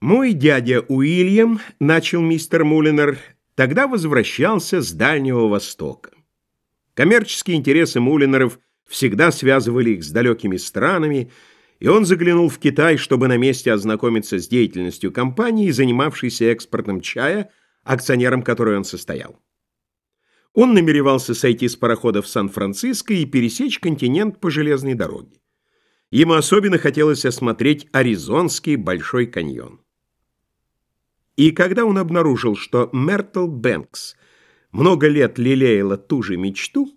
«Мой дядя Уильям, — начал мистер Мулинер, — тогда возвращался с Дальнего Востока. Коммерческие интересы Мулинеров всегда связывали их с далекими странами, и он заглянул в Китай, чтобы на месте ознакомиться с деятельностью компании, занимавшейся экспортом чая, акционером которой он состоял. Он намеревался сойти с парохода в Сан-Франциско и пересечь континент по железной дороге. Ему особенно хотелось осмотреть Аризонский Большой каньон. И когда он обнаружил, что Мертл Бэнкс много лет лелеяла ту же мечту,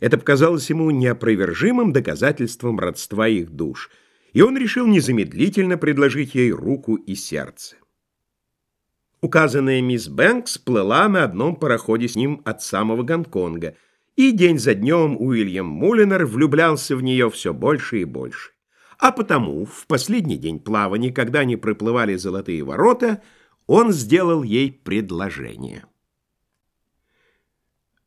это показалось ему неопровержимым доказательством родства их душ, и он решил незамедлительно предложить ей руку и сердце. Указанная мисс Бэнкс плыла на одном пароходе с ним от самого Гонконга, и день за днем Уильям Мулинер влюблялся в нее все больше и больше. А потому в последний день плавания, когда они проплывали золотые ворота, он сделал ей предложение.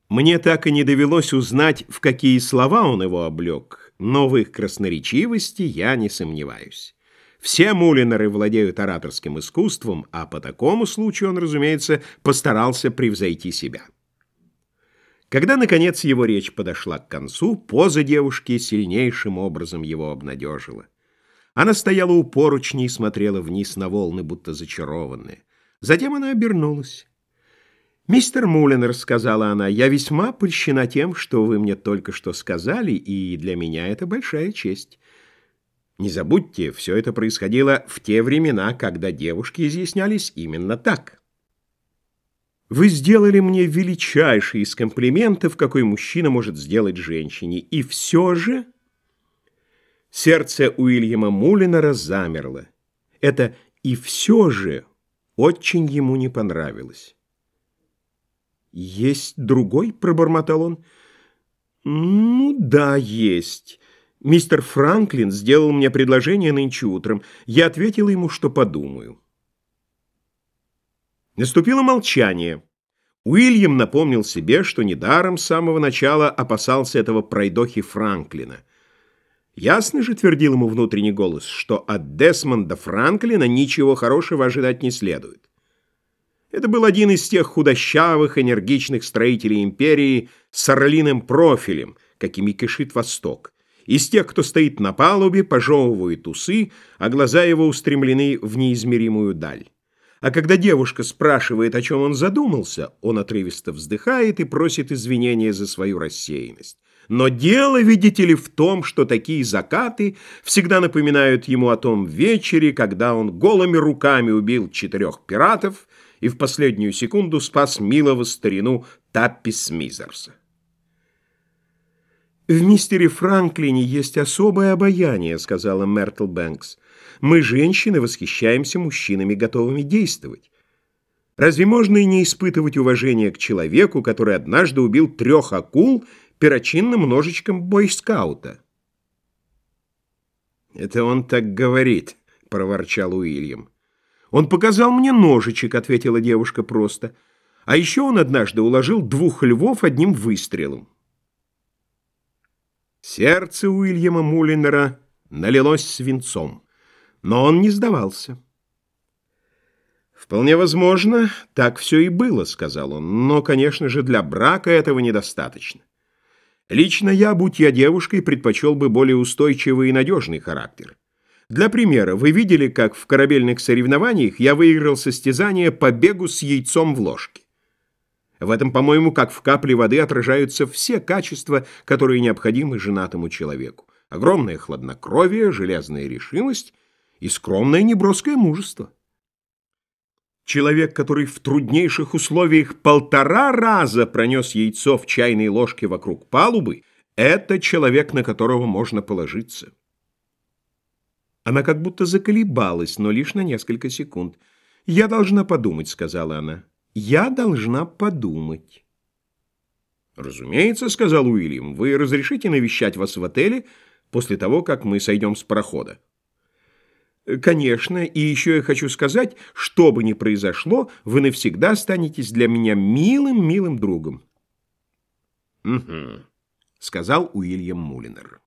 Мне так и не довелось узнать, в какие слова он его облег, но в их красноречивости я не сомневаюсь. Все мулинеры владеют ораторским искусством, а по такому случаю он, разумеется, постарался превзойти себя. Когда, наконец, его речь подошла к концу, поза девушки сильнейшим образом его обнадежила. Она стояла у поручней и смотрела вниз на волны, будто зачарованная. Затем она обернулась. «Мистер Мулинер», — сказала она, — «я весьма польщена тем, что вы мне только что сказали, и для меня это большая честь. Не забудьте, все это происходило в те времена, когда девушки изъяснялись именно так». «Вы сделали мне величайший из комплиментов, какой мужчина может сделать женщине, и все же...» Сердце Уильяма Мулинера замерло. Это «и все же» очень ему не понравилось. «Есть другой?» — пробормотал он. «Ну да, есть. Мистер Франклин сделал мне предложение нынче утром. Я ответила ему, что подумаю». Наступило молчание. Уильям напомнил себе, что недаром с самого начала опасался этого пройдохи Франклина. Ясно же, твердил ему внутренний голос, что от Десмонда Франклина ничего хорошего ожидать не следует. Это был один из тех худощавых, энергичных строителей империи с орлиным профилем, какими кишит Восток. Из тех, кто стоит на палубе, пожевывает усы, а глаза его устремлены в неизмеримую даль. А когда девушка спрашивает, о чем он задумался, он отрывисто вздыхает и просит извинения за свою рассеянность. Но дело, видите ли, в том, что такие закаты всегда напоминают ему о том вечере, когда он голыми руками убил четырех пиратов и в последнюю секунду спас милого старину Таппи Смизерса. «В мистере Франклине есть особое обаяние», — сказала Мертл Бэнкс. «Мы, женщины, восхищаемся мужчинами, готовыми действовать. Разве можно и не испытывать уважения к человеку, который однажды убил трех акул перочинным ножичком бойскаута?» «Это он так говорит», — проворчал Уильям. «Он показал мне ножичек», — ответила девушка просто. «А еще он однажды уложил двух львов одним выстрелом». Сердце Уильяма Мулинера налилось свинцом, но он не сдавался. «Вполне возможно, так все и было», — сказал он, «но, конечно же, для брака этого недостаточно. Лично я, будь я девушкой, предпочел бы более устойчивый и надежный характер. Для примера, вы видели, как в корабельных соревнованиях я выиграл состязание по бегу с яйцом в ложке. В этом, по-моему, как в капле воды отражаются все качества, которые необходимы женатому человеку. Огромное хладнокровие, железная решимость и скромное неброское мужество. Человек, который в труднейших условиях полтора раза пронес яйцо в чайной ложке вокруг палубы, это человек, на которого можно положиться. Она как будто заколебалась, но лишь на несколько секунд. «Я должна подумать», — сказала она. «Я должна подумать». «Разумеется», — сказал Уильям, — «вы разрешите навещать вас в отеле после того, как мы сойдем с парохода?» «Конечно, и еще я хочу сказать, что бы ни произошло, вы навсегда останетесь для меня милым-милым другом». «Угу», — сказал Уильям Мулинер.